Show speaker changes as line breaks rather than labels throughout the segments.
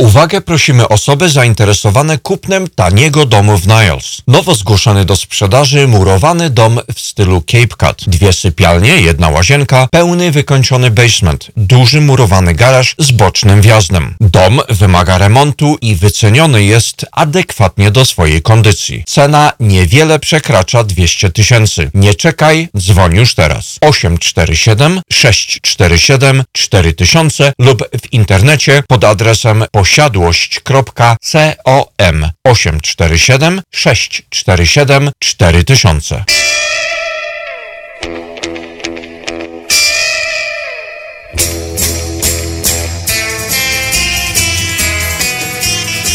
uwagę prosimy osoby zainteresowane kupnem taniego domu w Niles. Nowo zgłoszony do sprzedaży murowany dom w stylu Cape Cod. Dwie sypialnie, jedna łazienka, pełny wykończony basement, duży murowany garaż z bocznym wjazdem. Dom wymaga remontu i wyceniony jest adekwatnie do swojej kondycji. Cena niewiele przekracza 200 tysięcy. Nie czekaj, dzwoń już teraz. 847 647 4000 lub w internecie pod adresem posiadłość.com 847 647 4000.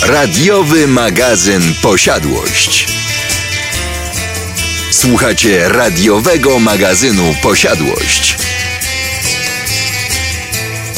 Radiowy magazyn Posiadłość. Słuchacie radiowego magazynu Posiadłość.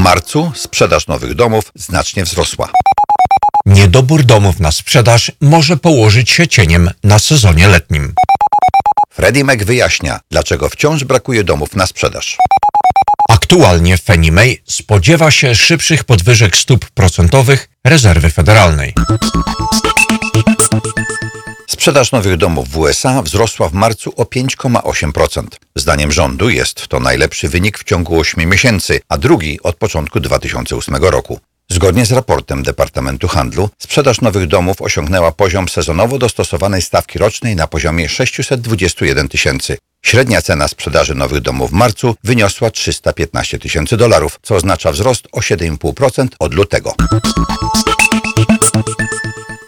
Marcu sprzedaż nowych domów znacznie wzrosła.
Niedobór domów na sprzedaż może położyć się cieniem na sezonie letnim.
Freddie Mac wyjaśnia, dlaczego wciąż brakuje domów na sprzedaż.
Aktualnie Fannie Mae spodziewa się szybszych podwyżek stóp procentowych rezerwy federalnej.
Sprzedaż nowych domów w USA wzrosła w marcu o 5,8%. Zdaniem rządu jest to najlepszy wynik w ciągu 8 miesięcy, a drugi od początku 2008 roku. Zgodnie z raportem Departamentu Handlu, sprzedaż nowych domów osiągnęła poziom sezonowo dostosowanej stawki rocznej na poziomie 621 tysięcy. Średnia cena sprzedaży nowych domów w marcu wyniosła 315 tysięcy dolarów, co oznacza wzrost o 7,5% od lutego.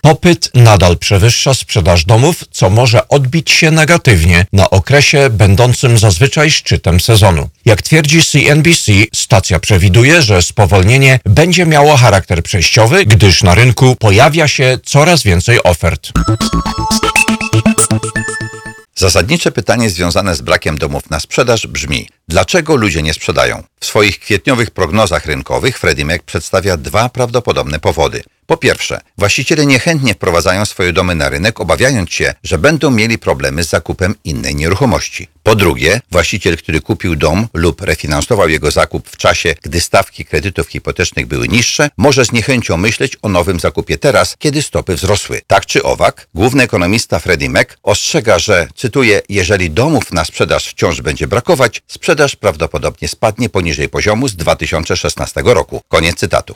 Popyt nadal przewyższa sprzedaż domów, co może odbić się negatywnie na okresie będącym zazwyczaj szczytem sezonu. Jak twierdzi CNBC, stacja przewiduje, że spowolnienie będzie miało charakter przejściowy, gdyż na rynku pojawia się coraz więcej ofert.
Zasadnicze pytanie związane z brakiem domów na sprzedaż brzmi: dlaczego ludzie nie sprzedają? W swoich kwietniowych prognozach rynkowych Freddie Mac przedstawia dwa prawdopodobne powody. Po pierwsze, właściciele niechętnie wprowadzają swoje domy na rynek, obawiając się, że będą mieli problemy z zakupem innej nieruchomości. Po drugie, właściciel, który kupił dom lub refinansował jego zakup w czasie, gdy stawki kredytów hipotecznych były niższe, może z niechęcią myśleć o nowym zakupie teraz, kiedy stopy wzrosły. Tak czy owak, główny ekonomista Freddie Mac ostrzega, że, cytuję, jeżeli domów na sprzedaż wciąż będzie brakować, sprzedaż prawdopodobnie spadnie poniżej poziomu z 2016 roku. Koniec cytatu.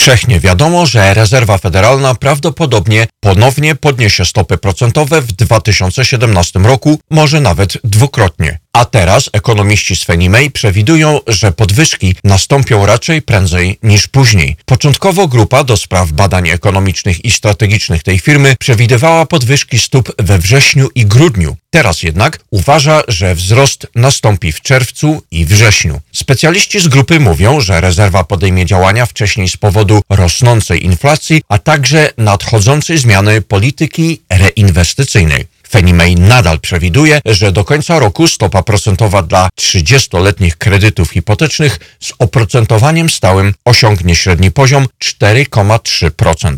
Powszechnie wiadomo, że rezerwa federalna prawdopodobnie ponownie podniesie stopy procentowe w 2017 roku, może nawet dwukrotnie. A teraz ekonomiści z Fannie Mae przewidują, że podwyżki nastąpią raczej prędzej niż później. Początkowo grupa do spraw badań ekonomicznych i strategicznych tej firmy przewidywała podwyżki stóp we wrześniu i grudniu. Teraz jednak uważa, że wzrost nastąpi w czerwcu i wrześniu. Specjaliści z grupy mówią, że rezerwa podejmie działania wcześniej z powodu rosnącej inflacji, a także nadchodzącej zmiany polityki reinwestycyjnej. Fannie Mae nadal przewiduje, że do końca roku stopa procentowa dla 30-letnich kredytów hipotecznych z oprocentowaniem stałym osiągnie średni poziom 4,3%.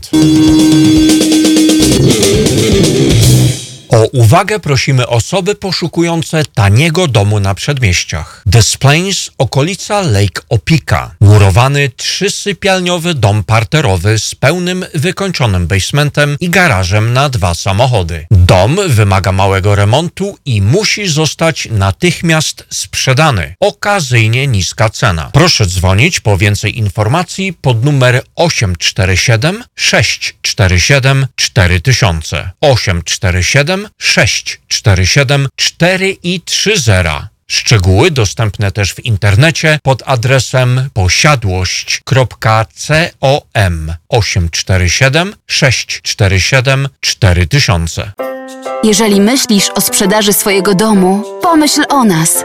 Uwagę prosimy osoby poszukujące taniego domu na przedmieściach. Des Plains, okolica Lake Opika. Murowany trzysypialniowy dom parterowy z pełnym wykończonym basementem i garażem na dwa samochody. Dom wymaga małego remontu i musi zostać natychmiast sprzedany. Okazyjnie niska cena. Proszę dzwonić po więcej informacji pod numer 847 647 4000 847 647 4 i 30. Szczegóły dostępne też w internecie pod adresem posiadłość.com 847 647 4000.
Jeżeli myślisz o sprzedaży swojego domu, pomyśl o nas.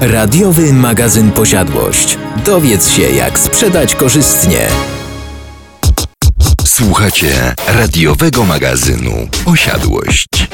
Radiowy magazyn Posiadłość. Dowiedz się, jak sprzedać korzystnie.
Słuchacie radiowego magazynu Posiadłość.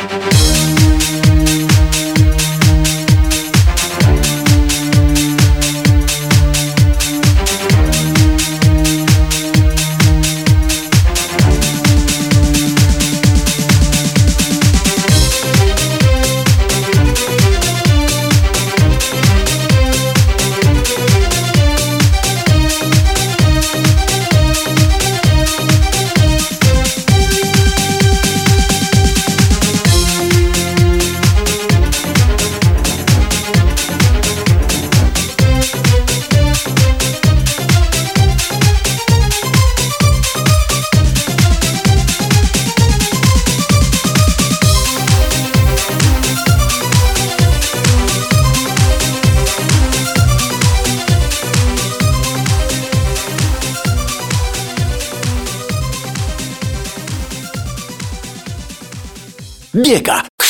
llega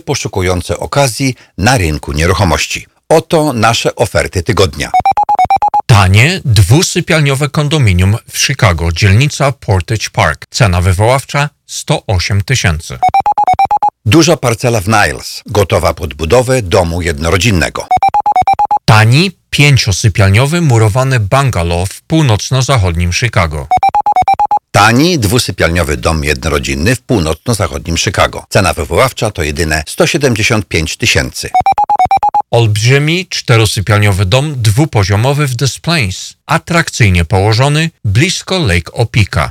poszukujące okazji na rynku nieruchomości. Oto nasze oferty tygodnia.
Tanie, dwusypialniowe kondominium w Chicago, dzielnica Portage Park. Cena wywoławcza 108 tysięcy.
Duża parcela w Niles, gotowa pod budowę domu jednorodzinnego.
Tani, pięciosypialniowy murowany bungalow w północno-zachodnim Chicago.
Tani, dwusypialniowy dom jednorodzinny w północno-zachodnim Chicago. Cena wywoławcza to jedyne 175 tysięcy.
Olbrzymi, czterosypialniowy dom dwupoziomowy w Des Plains, atrakcyjnie położony blisko Lake Opika.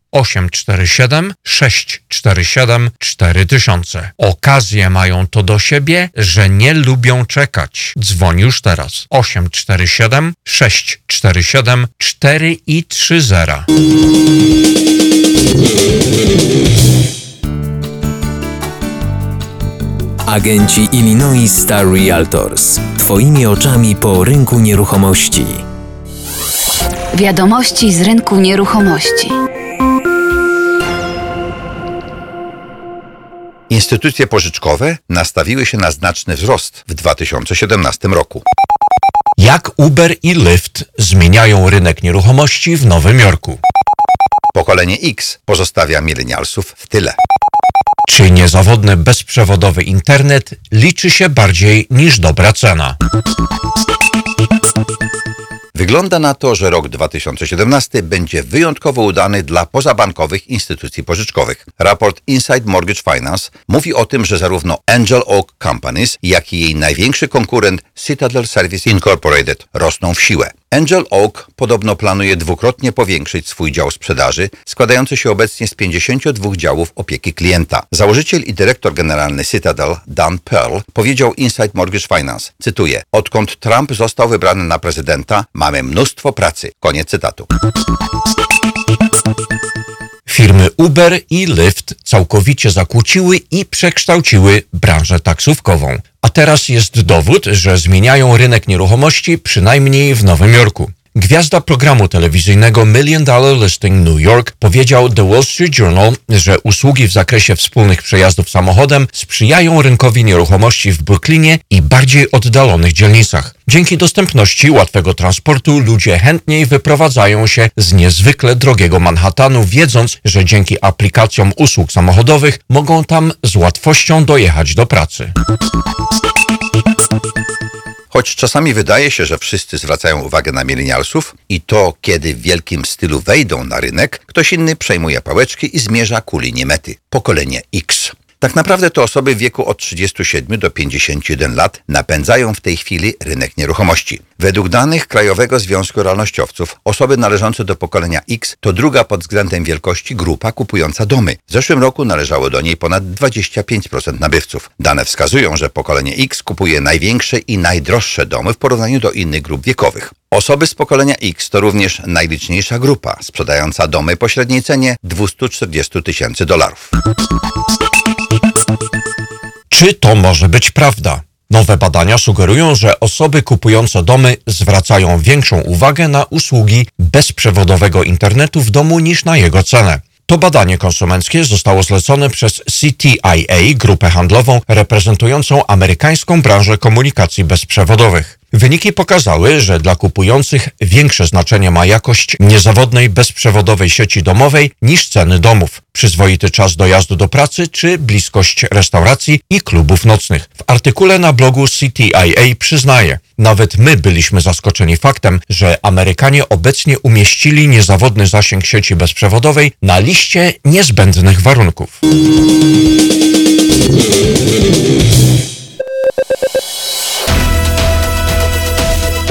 847 647 4000. Okazje mają to do siebie, że nie lubią czekać. Dzwoń już teraz. 847 647 4 i 30.
Agenci Illinois Star Realtors. Twoimi oczami po rynku nieruchomości.
Wiadomości z rynku nieruchomości.
Instytucje pożyczkowe nastawiły się na znaczny wzrost w 2017 roku.
Jak Uber i Lyft zmieniają rynek nieruchomości w Nowym Jorku?
Pokolenie X pozostawia milenialsów w tyle.
Czy niezawodny bezprzewodowy internet liczy się bardziej niż dobra cena?
Wygląda na to, że rok 2017 będzie wyjątkowo udany dla pozabankowych instytucji pożyczkowych. Raport Inside Mortgage Finance mówi o tym, że zarówno Angel Oak Companies, jak i jej największy konkurent Citadel Service Incorporated rosną w siłę. Angel Oak podobno planuje dwukrotnie powiększyć swój dział sprzedaży, składający się obecnie z 52 działów opieki klienta. Założyciel i dyrektor generalny Citadel, Dan Pearl, powiedział Inside Mortgage Finance, cytuję, odkąd Trump został wybrany na prezydenta, mamy mnóstwo pracy. Koniec cytatu.
Firmy Uber i Lyft całkowicie zakłóciły i przekształciły branżę taksówkową. A teraz jest dowód, że zmieniają rynek nieruchomości przynajmniej w Nowym Jorku. Gwiazda programu telewizyjnego Million Dollar Listing New York powiedział The Wall Street Journal, że usługi w zakresie wspólnych przejazdów samochodem sprzyjają rynkowi nieruchomości w Brooklynie i bardziej oddalonych dzielnicach. Dzięki dostępności łatwego transportu ludzie chętniej wyprowadzają się z niezwykle drogiego Manhattanu, wiedząc, że dzięki aplikacjom usług samochodowych mogą tam z łatwością dojechać do pracy.
Choć czasami wydaje się, że wszyscy zwracają uwagę na milenialsów i to, kiedy w wielkim stylu wejdą na rynek, ktoś inny przejmuje pałeczki i zmierza ku linii mety. Pokolenie X. Tak naprawdę to osoby w wieku od 37 do 51 lat napędzają w tej chwili rynek nieruchomości. Według danych Krajowego Związku Realnościowców osoby należące do pokolenia X to druga pod względem wielkości grupa kupująca domy. W zeszłym roku należało do niej ponad 25% nabywców. Dane wskazują, że pokolenie X kupuje największe i najdroższe domy w porównaniu do innych grup wiekowych. Osoby z pokolenia X to również najliczniejsza grupa, sprzedająca domy po średniej cenie 240 tysięcy dolarów.
Czy to może być prawda? Nowe badania sugerują, że osoby kupujące domy zwracają większą uwagę na usługi bezprzewodowego internetu w domu niż na jego cenę. To badanie konsumenckie zostało zlecone przez CTIA, grupę handlową reprezentującą amerykańską branżę komunikacji bezprzewodowych. Wyniki pokazały, że dla kupujących większe znaczenie ma jakość niezawodnej bezprzewodowej sieci domowej niż ceny domów, przyzwoity czas dojazdu do pracy czy bliskość restauracji i klubów nocnych. W artykule na blogu CTIA przyznaje, nawet my byliśmy zaskoczeni faktem, że Amerykanie obecnie umieścili niezawodny zasięg sieci bezprzewodowej na liście niezbędnych warunków.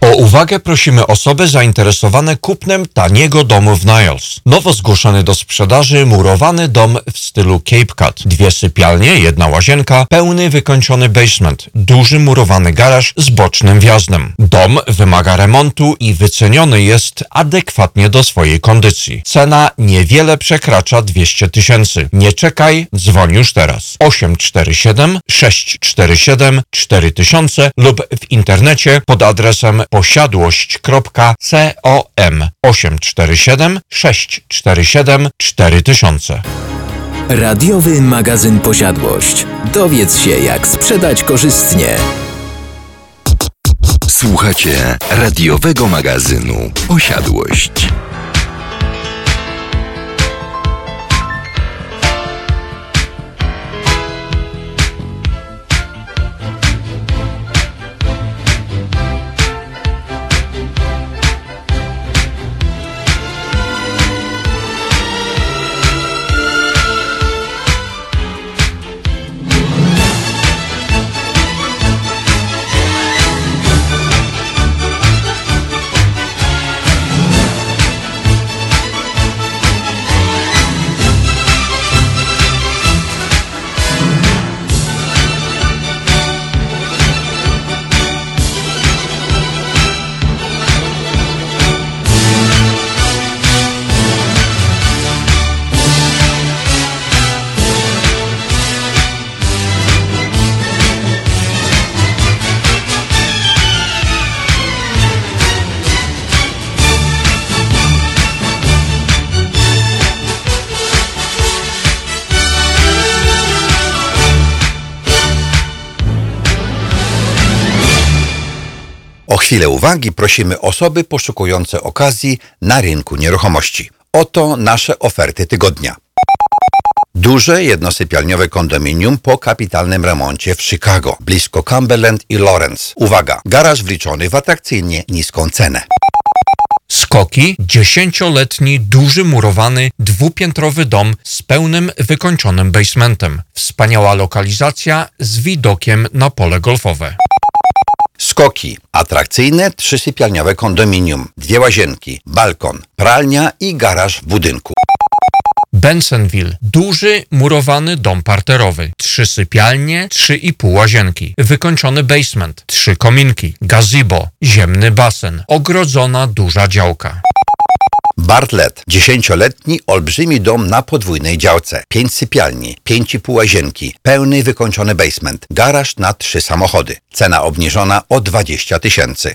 O uwagę prosimy osoby zainteresowane kupnem taniego domu w Niles. Nowo zgłoszony do sprzedaży murowany dom w stylu Cape Cod. Dwie sypialnie, jedna łazienka, pełny wykończony basement, duży murowany garaż z bocznym wjazdem. Dom wymaga remontu i wyceniony jest adekwatnie do swojej kondycji. Cena niewiele przekracza 200 tysięcy. Nie czekaj, dzwoń już teraz. 847 647 4000 lub w internecie pod adresem posiadłość.com 847 647 4000
Radiowy magazyn Posiadłość. Dowiedz się, jak sprzedać korzystnie.
Słuchacie radiowego magazynu Osiadłość.
Chwilę uwagi prosimy osoby poszukujące okazji na rynku nieruchomości. Oto nasze oferty tygodnia. Duże jednosypialniowe kondominium po kapitalnym remoncie w Chicago, blisko Cumberland i Lawrence. Uwaga, garaż wliczony w atrakcyjnie niską cenę.
Skoki, dziesięcioletni, duży murowany, dwupiętrowy dom z pełnym wykończonym basementem. Wspaniała lokalizacja z widokiem na pole golfowe.
Skoki. Atrakcyjne trzysypialniowe kondominium. Dwie łazienki, balkon, pralnia i garaż w budynku.
Bensonville. Duży, murowany dom parterowy. Trzy sypialnie, trzy i pół łazienki. Wykończony basement. Trzy kominki. Gazebo. Ziemny basen. Ogrodzona duża działka.
Bartlett. Dziesięcioletni, olbrzymi dom na podwójnej działce. Pięć sypialni, pięć i pół łazienki, pełny wykończony basement, garaż na trzy samochody. Cena obniżona o 20 tysięcy.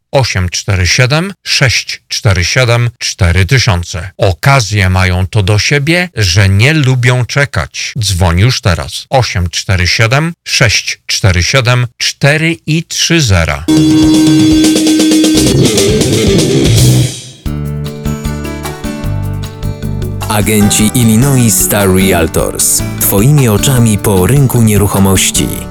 847 647 4000. Okazje mają to do siebie, że nie lubią czekać. Dzwoń już teraz. 847 647 4 i 30.
Agenci Illinois Star Realtors. Twoimi oczami po rynku nieruchomości.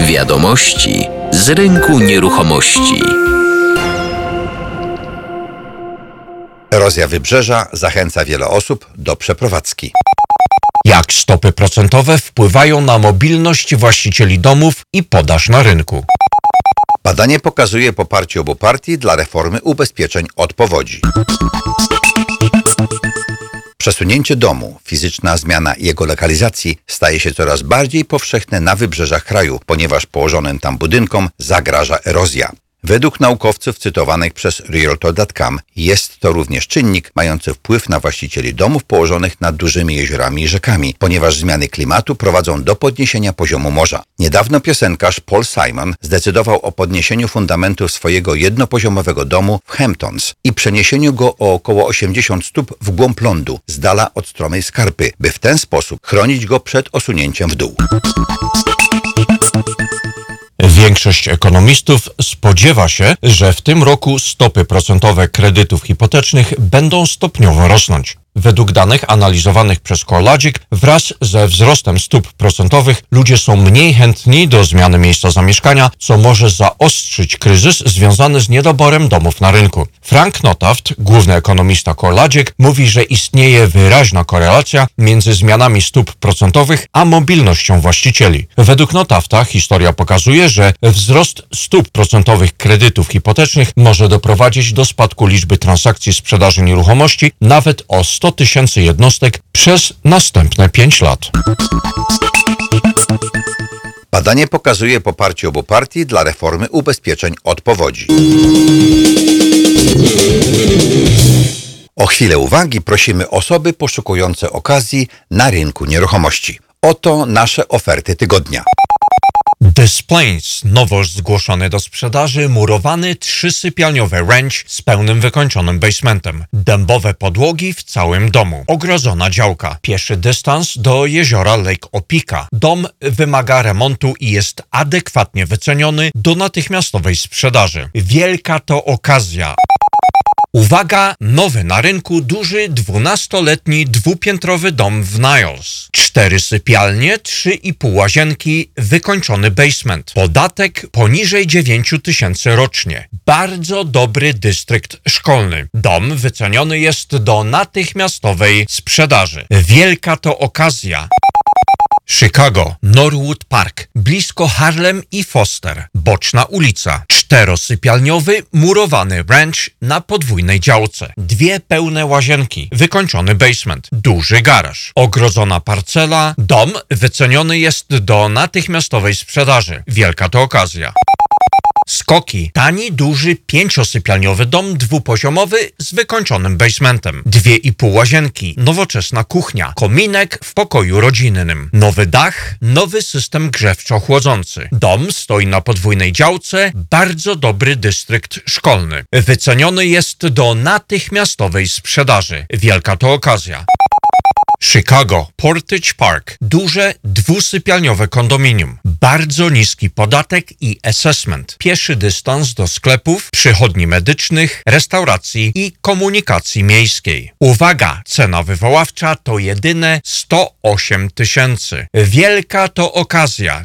Wiadomości z rynku nieruchomości.
Erozja wybrzeża zachęca wiele osób do przeprowadzki.
Jak stopy procentowe wpływają na mobilność właścicieli domów i podaż na rynku.
Badanie pokazuje poparcie obu partii dla reformy ubezpieczeń od powodzi. Przesunięcie domu, fizyczna zmiana jego lokalizacji staje się coraz bardziej powszechne na wybrzeżach kraju, ponieważ położonym tam budynkom zagraża erozja. Według naukowców cytowanych przez Realtor.com jest to również czynnik mający wpływ na właścicieli domów położonych nad dużymi jeziorami i rzekami, ponieważ zmiany klimatu prowadzą do podniesienia poziomu morza. Niedawno piosenkarz Paul Simon zdecydował o podniesieniu fundamentów swojego jednopoziomowego domu w Hamptons i przeniesieniu go o około 80 stóp w głąb lądu, z dala od stromej skarpy, by w ten sposób chronić go przed osunięciem w dół.
Większość ekonomistów spodziewa się, że w tym roku stopy procentowe kredytów hipotecznych będą stopniowo rosnąć. Według danych analizowanych przez CoreLogic wraz ze wzrostem stóp procentowych ludzie są mniej chętni do zmiany miejsca zamieszkania, co może zaostrzyć kryzys związany z niedoborem domów na rynku. Frank Notaft, główny ekonomista CoreLogic, mówi, że istnieje wyraźna korelacja między zmianami stóp procentowych a mobilnością właścicieli. Według Notafta historia pokazuje, że wzrost stóp procentowych kredytów hipotecznych może doprowadzić do spadku liczby transakcji sprzedaży nieruchomości nawet o 100 tysięcy jednostek przez następne 5 lat.
Badanie pokazuje poparcie obu partii dla reformy ubezpieczeń od powodzi. O chwilę uwagi prosimy osoby poszukujące okazji na rynku nieruchomości. Oto nasze oferty tygodnia.
Des Plains, nowo zgłoszony do sprzedaży, murowany trzysypialniowy ranch z pełnym wykończonym basementem. Dębowe podłogi w całym domu. Ogrodzona działka. Pieszy dystans do jeziora Lake Opika. Dom wymaga remontu i jest adekwatnie wyceniony do natychmiastowej sprzedaży. Wielka to okazja. Uwaga, nowy na rynku duży 12-letni dwupiętrowy dom w Niles. Cztery sypialnie, trzy i pół łazienki, wykończony basement. Podatek poniżej 9 tysięcy rocznie. Bardzo dobry dystrykt szkolny. Dom wyceniony jest do natychmiastowej sprzedaży. Wielka to okazja. Chicago, Norwood Park, blisko Harlem i Foster, boczna ulica, czterosypialniowy, murowany ranch na podwójnej działce, dwie pełne łazienki, wykończony basement, duży garaż, ogrodzona parcela, dom wyceniony jest do natychmiastowej sprzedaży. Wielka to okazja. Skoki. Tani, duży, pięciosypialniowy dom dwupoziomowy z wykończonym basementem. Dwie i pół łazienki, nowoczesna kuchnia, kominek w pokoju rodzinnym, nowy dach, nowy system grzewczo-chłodzący. Dom stoi na podwójnej działce, bardzo dobry dystrykt szkolny. Wyceniony jest do natychmiastowej sprzedaży. Wielka to okazja. Chicago, Portage Park, duże dwusypialniowe kondominium, bardzo niski podatek i assessment, pieszy dystans do sklepów, przychodni medycznych, restauracji i komunikacji miejskiej. Uwaga, cena wywoławcza to jedyne 108 tysięcy. Wielka to okazja.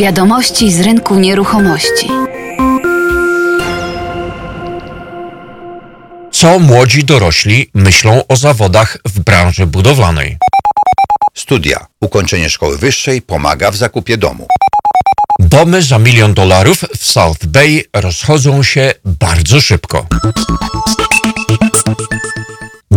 Wiadomości z rynku nieruchomości.
Co młodzi dorośli myślą o zawodach w branży budowlanej?
Studia. Ukończenie szkoły wyższej pomaga w zakupie domu.
Domy za milion dolarów w South Bay rozchodzą się bardzo szybko.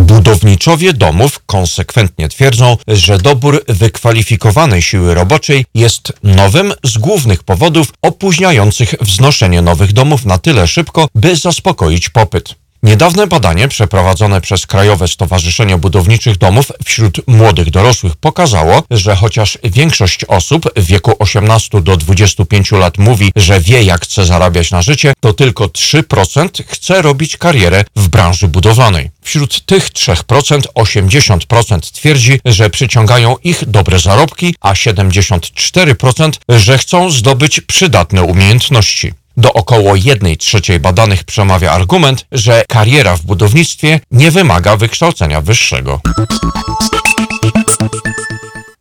Budowniczowie domów konsekwentnie twierdzą, że dobór wykwalifikowanej siły roboczej jest nowym z głównych powodów opóźniających wznoszenie nowych domów na tyle szybko, by zaspokoić popyt. Niedawne badanie przeprowadzone przez Krajowe Stowarzyszenie Budowniczych Domów wśród młodych dorosłych pokazało, że chociaż większość osób w wieku 18 do 25 lat mówi, że wie jak chce zarabiać na życie, to tylko 3% chce robić karierę w branży budowlanej. Wśród tych 3% 80% twierdzi, że przyciągają ich dobre zarobki, a 74% że chcą zdobyć przydatne umiejętności. Do około 1 trzeciej badanych przemawia argument, że kariera w budownictwie nie wymaga wykształcenia wyższego.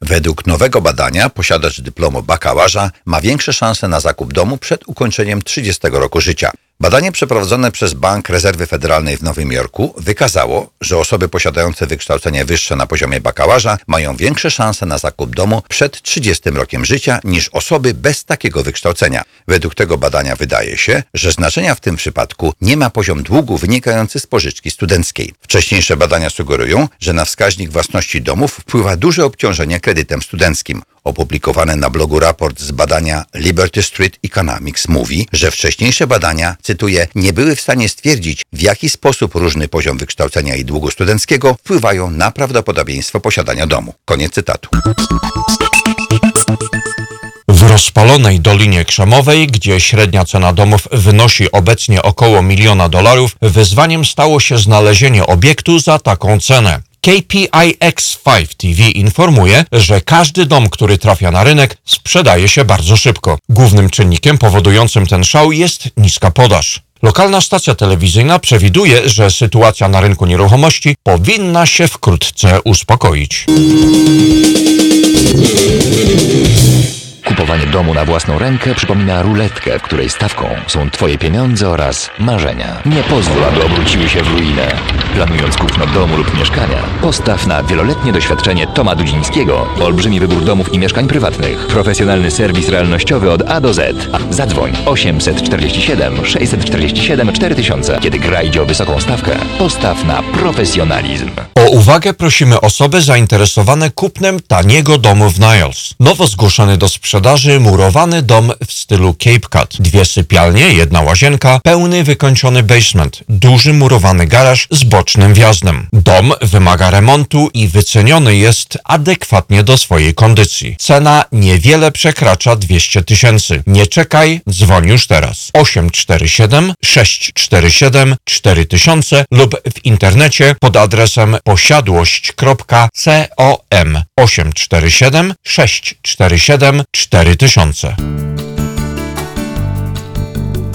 Według nowego badania posiadacz dyplomu bakałaża ma większe szanse na zakup domu przed ukończeniem 30 roku życia. Badanie przeprowadzone przez Bank Rezerwy Federalnej w Nowym Jorku wykazało, że osoby posiadające wykształcenie wyższe na poziomie bakałaża mają większe szanse na zakup domu przed 30 rokiem życia niż osoby bez takiego wykształcenia. Według tego badania wydaje się, że znaczenia w tym przypadku nie ma poziom długu wynikający z pożyczki studenckiej. Wcześniejsze badania sugerują, że na wskaźnik własności domów wpływa duże obciążenie kredytem studenckim. Opublikowany na blogu raport z badania Liberty Street Economics mówi, że wcześniejsze badania, cytuję, nie były w stanie stwierdzić, w jaki sposób różny poziom wykształcenia i długu studenckiego wpływają na prawdopodobieństwo posiadania domu. Koniec cytatu.
W rozpalonej Dolinie Krzemowej, gdzie średnia cena domów wynosi obecnie około miliona dolarów, wyzwaniem stało się znalezienie obiektu za taką cenę. KPIX5 TV informuje, że każdy dom, który trafia na rynek, sprzedaje się bardzo szybko. Głównym czynnikiem powodującym ten szał jest niska podaż. Lokalna stacja telewizyjna przewiduje, że sytuacja na rynku nieruchomości powinna się wkrótce uspokoić.
Kupowanie domu na własną rękę przypomina ruletkę, w której stawką są Twoje pieniądze oraz marzenia. Nie pozwól, aby obróciły się w ruinę. Planując kupno domu lub mieszkania, postaw na wieloletnie doświadczenie Toma Dudzińskiego, olbrzymi wybór domów i mieszkań prywatnych, profesjonalny serwis realnościowy od A do Z. Zadzwoń 847 647 4000. Kiedy gra idzie o wysoką stawkę, postaw na profesjonalizm.
O uwagę prosimy osoby zainteresowane kupnem taniego domu w Niles. Nowo zgłoszony do sprzedaży murowany dom w stylu Cape Cod. Dwie sypialnie, jedna łazienka, pełny wykończony basement, duży murowany garaż z bocznym wjazdem. Dom wymaga remontu i wyceniony jest adekwatnie do swojej kondycji. Cena niewiele przekracza 200 tysięcy. Nie czekaj, dzwoń już teraz. 847 647 4000 lub w internecie pod adresem posiadłość.com 847 647 4000.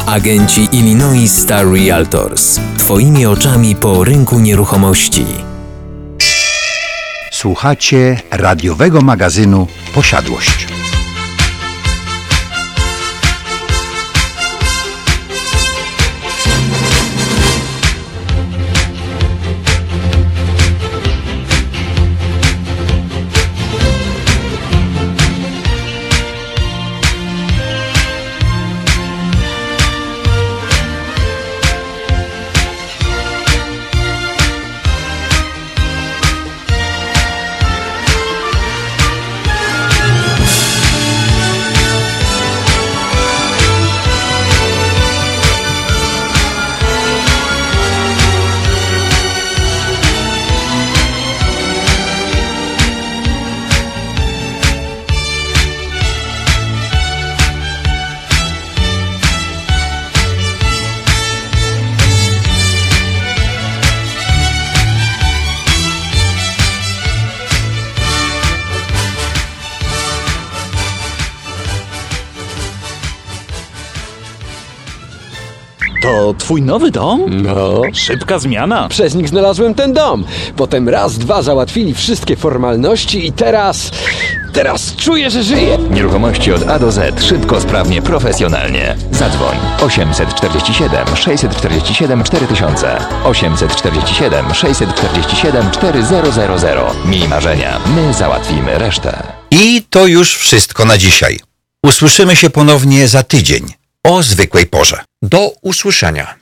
Agenci Illinois Star Realtors. Twoimi oczami po rynku nieruchomości.
Słuchacie radiowego magazynu Posiadłość.
Twój nowy dom?
No.
Szybka zmiana.
Przez nich znalazłem ten dom. Potem raz, dwa załatwili wszystkie formalności i teraz... Teraz czuję, że żyję.
Nieruchomości od A do Z. Szybko, sprawnie, profesjonalnie. Zadzwoń 847 647 4000 847 647 4000 Miej marzenia, my załatwimy resztę.
I to już wszystko na dzisiaj. Usłyszymy się ponownie za tydzień o zwykłej porze.
Do usłyszenia.